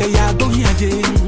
Caiado dogi aje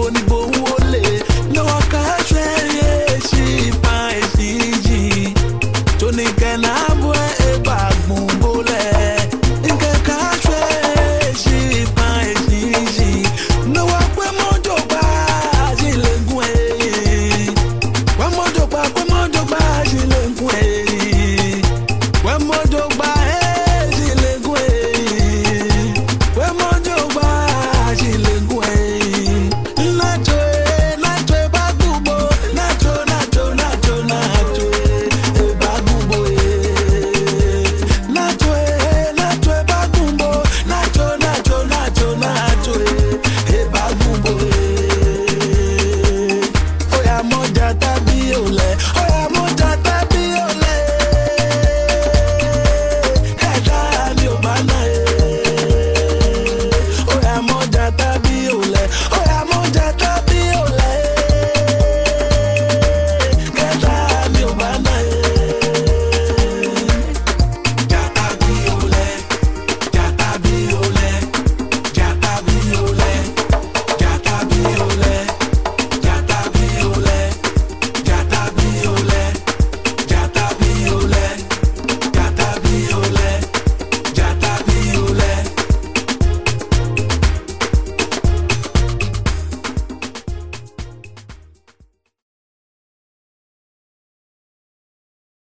money.